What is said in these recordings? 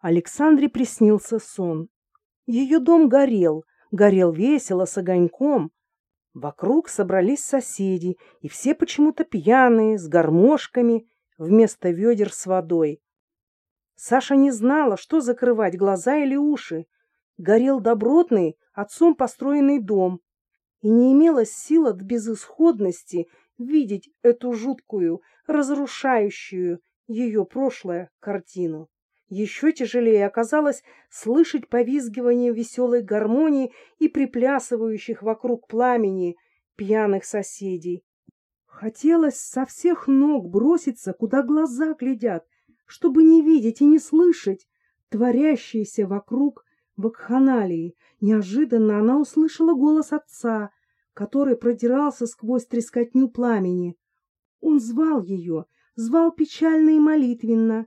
Александре приснился сон. Ее дом горел, горел весело, с огоньком. Вокруг собрались соседи, и все почему-то пьяные, с гармошками, вместо ведер с водой. Саша не знала, что закрывать, глаза или уши. Горел добротный, отцом построенный дом, и не имелось сил от безысходности видеть эту жуткую, разрушающую ее прошлое картину. Еще тяжелее оказалось слышать повизгивание веселой гармонии и приплясывающих вокруг пламени пьяных соседей. Хотелось со всех ног броситься, куда глаза глядят, чтобы не видеть и не слышать творящиеся вокруг вакханалии. Неожиданно она услышала голос отца, который продирался сквозь трескотню пламени. Он звал ее, звал печально и молитвенно.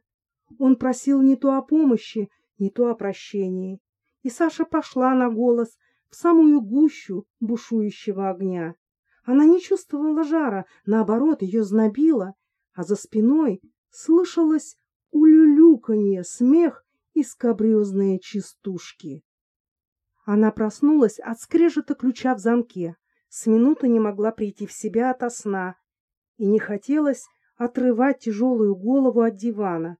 Он просил не то о помощи, не то о прощении. И Саша пошла на голос в самую гущу бушующего огня. Она не чувствовала жара, наоборот, ее знобило, а за спиной слышалось улюлюканье, смех и скабрезные частушки. Она проснулась от скрежета ключа в замке, с минуты не могла прийти в себя ото сна, и не хотелось отрывать тяжелую голову от дивана.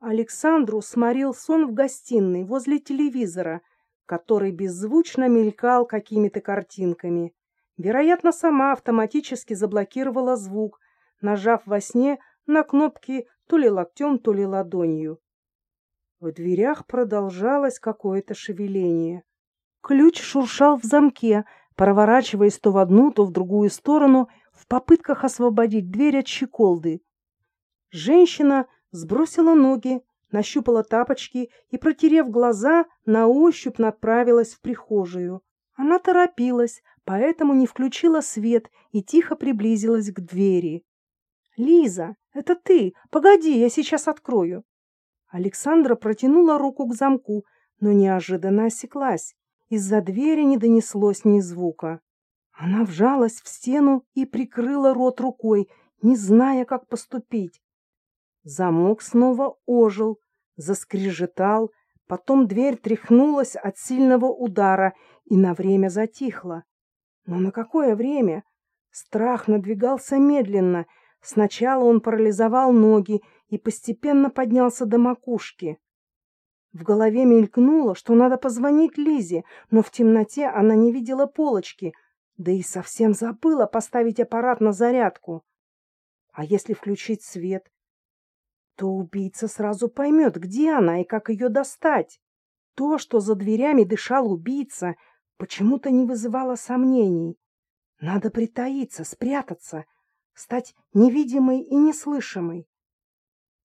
Александру сморил сон в гостиной возле телевизора, который беззвучно мелькал какими-то картинками. Вероятно, сама автоматически заблокировала звук, нажав во сне на кнопки то ли локтем, то ли ладонью. В дверях продолжалось какое-то шевеление. Ключ шуршал в замке, проворачиваясь то в одну, то в другую сторону, в попытках освободить дверь от щеколды. Женщина сбросила ноги, нащупала тапочки и, протерев глаза, на ощупь направилась в прихожую. Она торопилась, поэтому не включила свет и тихо приблизилась к двери. «Лиза, это ты! Погоди, я сейчас открою!» Александра протянула руку к замку, но неожиданно осеклась. Из-за двери не донеслось ни звука. Она вжалась в стену и прикрыла рот рукой, не зная, как поступить. Замок снова ожил, заскрежетал, потом дверь тряхнулась от сильного удара и на время затихла. Но на какое время? Страх надвигался медленно. Сначала он парализовал ноги и постепенно поднялся до макушки. В голове мелькнуло, что надо позвонить Лизе, но в темноте она не видела полочки, да и совсем забыла поставить аппарат на зарядку. А если включить свет? То убийца сразу поймет, где она и как ее достать. То, что за дверями дышал убийца, почему-то не вызывало сомнений. Надо притаиться, спрятаться, стать невидимой и неслышимой.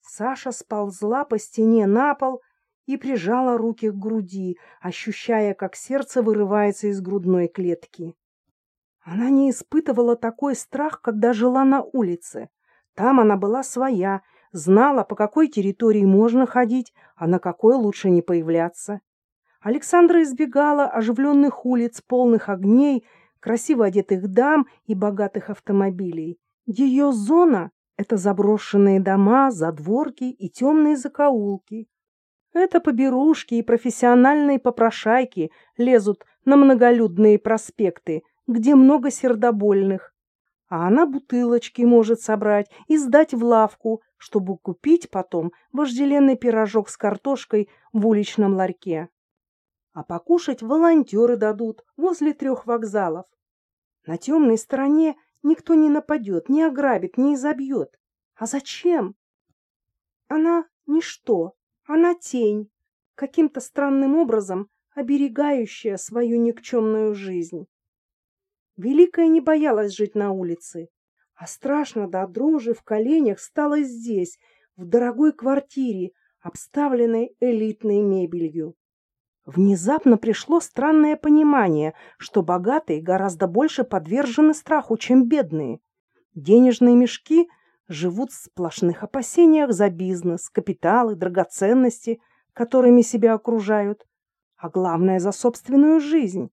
Саша сползла по стене на пол и прижала руки к груди, ощущая, как сердце вырывается из грудной клетки. Она не испытывала такой страх, когда жила на улице. Там она была своя, знала, по какой территории можно ходить, а на какой лучше не появляться. Александра избегала оживленных улиц, полных огней, красиво одетых дам и богатых автомобилей. Ее зона — это заброшенные дома, задворки и темные закоулки. Это поберушки и профессиональные попрошайки лезут на многолюдные проспекты, где много сердобольных. А она бутылочки может собрать и сдать в лавку, чтобы купить потом вожделенный пирожок с картошкой в уличном ларьке. А покушать волонтеры дадут возле трех вокзалов. На темной стороне никто не нападет, не ограбит, не изобьет. А зачем? Она ничто, она тень, каким-то странным образом оберегающая свою никчемную жизнь. Великая не боялась жить на улице, а страшно до дрожи в коленях стало здесь, в дорогой квартире, обставленной элитной мебелью. Внезапно пришло странное понимание, что богатые гораздо больше подвержены страху, чем бедные. Денежные мешки живут в сплошных опасениях за бизнес, капиталы, драгоценности, которыми себя окружают, а главное за собственную жизнь.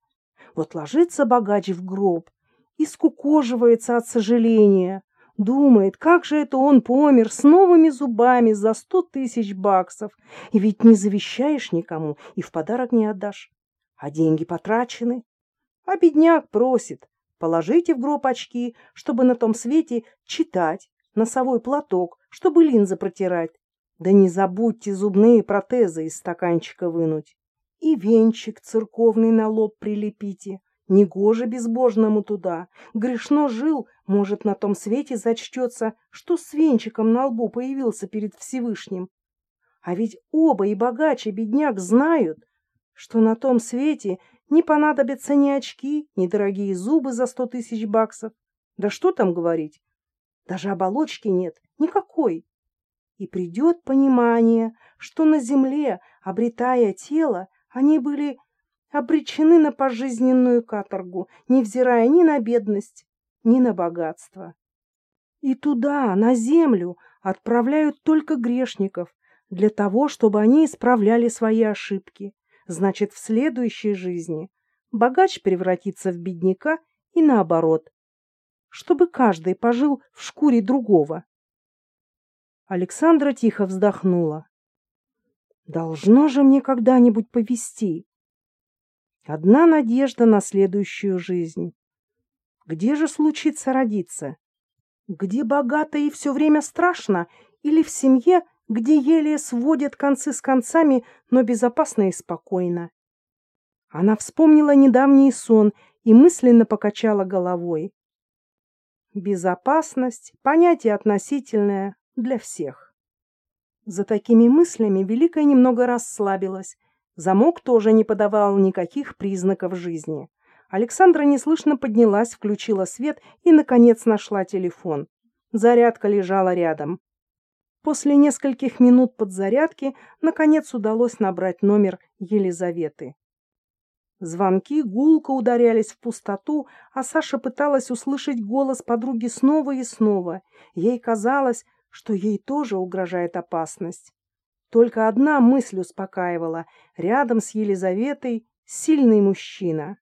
Вот ложится богач в гроб и скукоживается от сожаления. Думает, как же это он помер с новыми зубами за сто тысяч баксов. И ведь не завещаешь никому и в подарок не отдашь. А деньги потрачены. А бедняк просит, положите в гроб очки, чтобы на том свете читать, носовой платок, чтобы линзы протирать. Да не забудьте зубные протезы из стаканчика вынуть. И венчик церковный на лоб прилепите. Негоже безбожному туда. Грешно жил, может, на том свете зачтется, что с венчиком на лбу появился перед Всевышним. А ведь оба, и богач, и бедняк, знают, что на том свете не понадобятся ни очки, ни дорогие зубы за сто тысяч баксов. Да что там говорить? Даже оболочки нет, никакой. И придет понимание, что на земле, обретая тело, они были обречены на пожизненную каторгу, невзирая ни на бедность, ни на богатство. И туда, на землю, отправляют только грешников, для того, чтобы они исправляли свои ошибки. Значит, в следующей жизни богач превратится в бедняка и наоборот, чтобы каждый пожил в шкуре другого. Александра тихо вздохнула. Должно же мне когда-нибудь повести. Одна надежда на следующую жизнь. Где же случится родиться? Где богато и все время страшно? Или в семье, где еле сводят концы с концами, но безопасно и спокойно? Она вспомнила недавний сон и мысленно покачала головой. Безопасность — понятие относительное для всех. За такими мыслями Великая немного расслабилась, Замок тоже не подавал никаких признаков жизни. Александра неслышно поднялась, включила свет и, наконец, нашла телефон. Зарядка лежала рядом. После нескольких минут подзарядки, наконец, удалось набрать номер Елизаветы. Звонки гулко ударялись в пустоту, а Саша пыталась услышать голос подруги снова и снова. Ей казалось, что ей тоже угрожает опасность. Только одна мысль успокаивала. Рядом с Елизаветой сильный мужчина.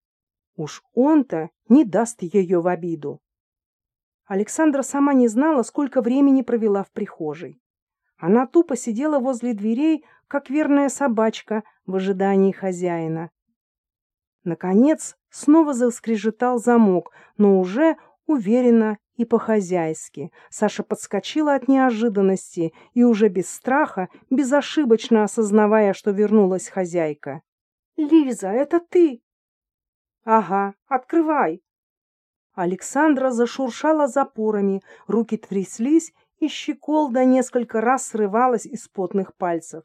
Уж он-то не даст ее в обиду. Александра сама не знала, сколько времени провела в прихожей. Она тупо сидела возле дверей, как верная собачка в ожидании хозяина. Наконец, снова заскрежетал замок, но уже уверенно и по-хозяйски. Саша подскочила от неожиданности и уже без страха, безошибочно осознавая, что вернулась хозяйка. «Лиза, это ты?» «Ага, открывай!» Александра зашуршала запорами, руки тряслись, и щеколда несколько раз срывалась из потных пальцев.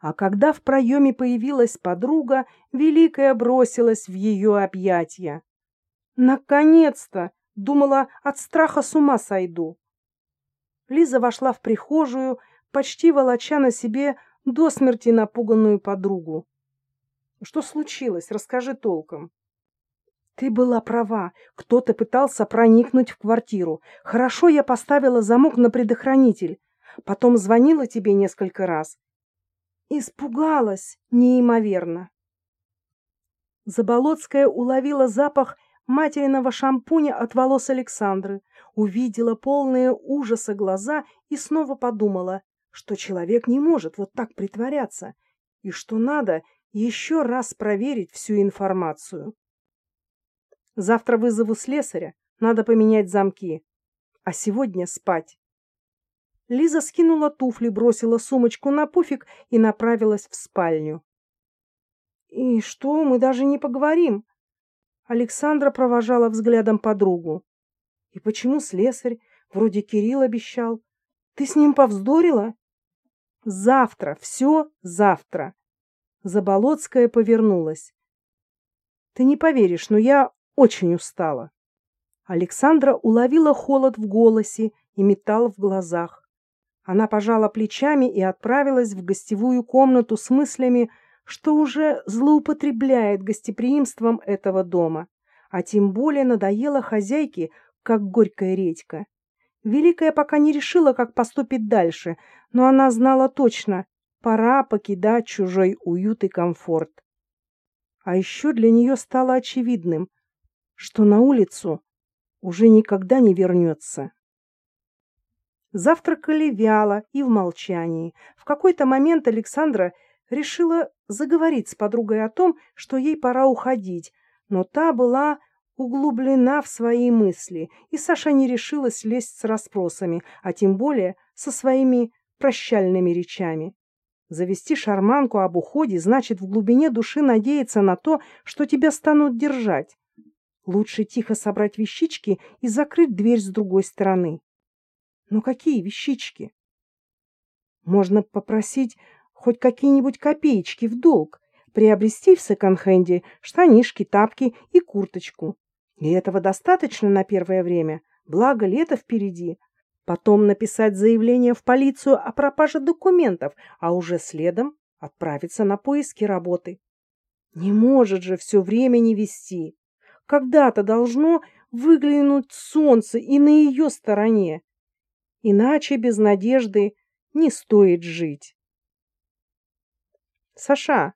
А когда в проеме появилась подруга, Великая бросилась в ее объятия. «Наконец-то!» Думала, от страха с ума сойду. Лиза вошла в прихожую, почти волоча на себе до смерти напуганную подругу. Что случилось? Расскажи толком. Ты была права. Кто-то пытался проникнуть в квартиру. Хорошо я поставила замок на предохранитель. Потом звонила тебе несколько раз. Испугалась неимоверно. Заболоцкая уловила запах материного шампуня от волос Александры, увидела полные ужаса глаза и снова подумала, что человек не может вот так притворяться, и что надо еще раз проверить всю информацию. Завтра вызову слесаря, надо поменять замки, а сегодня спать. Лиза скинула туфли, бросила сумочку на пуфик и направилась в спальню. — И что, мы даже не поговорим? Александра провожала взглядом подругу. И почему слесарь? Вроде Кирилл обещал. Ты с ним повздорила? Завтра, все завтра. Заболоцкая повернулась. Ты не поверишь, но я очень устала. Александра уловила холод в голосе и металл в глазах. Она пожала плечами и отправилась в гостевую комнату с мыслями, что уже злоупотребляет гостеприимством этого дома, а тем более надоела хозяйке, как горькая редька. Великая пока не решила, как поступить дальше, но она знала точно, пора покидать чужой уют и комфорт. А еще для нее стало очевидным, что на улицу уже никогда не вернется. Завтракали вяло и в молчании. В какой-то момент Александра решила заговорить с подругой о том, что ей пора уходить, но та была углублена в свои мысли, и Саша не решилась лезть с расспросами, а тем более со своими прощальными речами. Завести шарманку об уходе значит в глубине души надеяться на то, что тебя станут держать. Лучше тихо собрать вещички и закрыть дверь с другой стороны. Но какие вещички? Можно попросить хоть какие-нибудь копеечки в долг, приобрести в секонд-хенде штанишки, тапки и курточку. И этого достаточно на первое время, благо лето впереди. Потом написать заявление в полицию о пропаже документов, а уже следом отправиться на поиски работы. Не может же все время не вести. Когда-то должно выглянуть солнце и на ее стороне. Иначе без надежды не стоит жить. Саша,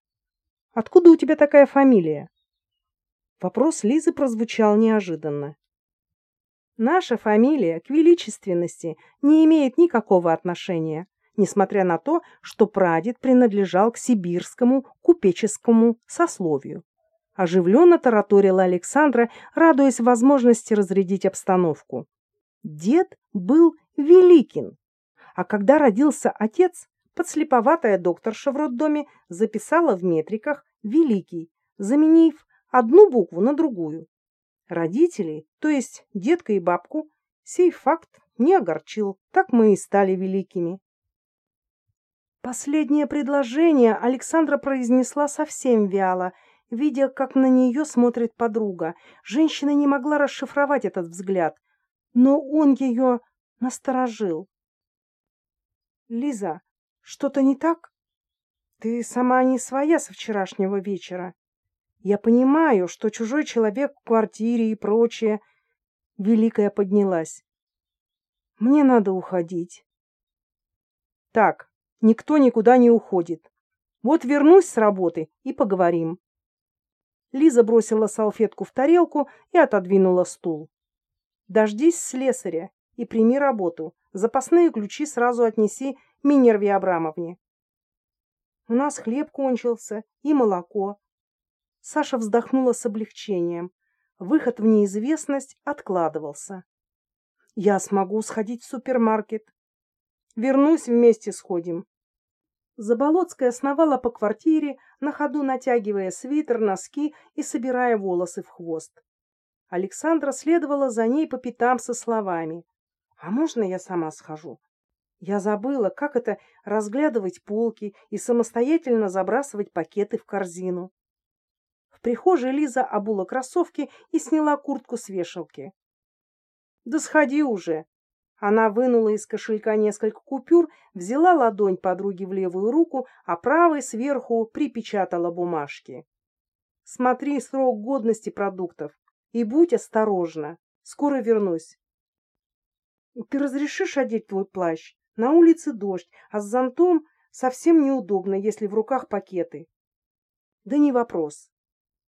откуда у тебя такая фамилия? Вопрос Лизы прозвучал неожиданно. Наша фамилия к величественности не имеет никакого отношения, несмотря на то, что прадед принадлежал к сибирскому купеческому сословию. Оживленно тараторила Александра, радуясь возможности разрядить обстановку. Дед был Великин, а когда родился отец, подслеповатая докторша в роддоме записала в метриках «Великий», заменив одну букву на другую. Родителей, то есть детка и бабку, сей факт не огорчил, так мы и стали великими. Последнее предложение Александра произнесла совсем вяло, видя, как на нее смотрит подруга. Женщина не могла расшифровать этот взгляд, но он ее насторожил. «Лиза, что-то не так? Ты сама не своя со вчерашнего вечера. Я понимаю, что чужой человек в квартире и прочее. Великая поднялась. Мне надо уходить. Так, никто никуда не уходит. Вот вернусь с работы и поговорим. Лиза бросила салфетку в тарелку и отодвинула стул. Дождись слесаря и прими работу. Запасные ключи сразу отнеси Минерве Абрамовне. У нас хлеб кончился и молоко. Саша вздохнула с облегчением. Выход в неизвестность откладывался. Я смогу сходить в супермаркет. Вернусь, вместе сходим. Заболоцкая сновала по квартире, на ходу натягивая свитер, носки и собирая волосы в хвост. Александра следовала за ней по пятам со словами. «А можно я сама схожу? Я забыла, как это разглядывать полки и самостоятельно забрасывать пакеты в корзину. В прихожей Лиза обула кроссовки и сняла куртку с вешалки. «Да сходи уже!» Она вынула из кошелька несколько купюр, взяла ладонь подруги в левую руку, а правой сверху припечатала бумажки. «Смотри срок годности продуктов и будь осторожна. Скоро вернусь». «Ты разрешишь одеть твой плащ?» На улице дождь, а с зонтом совсем неудобно, если в руках пакеты. Да не вопрос.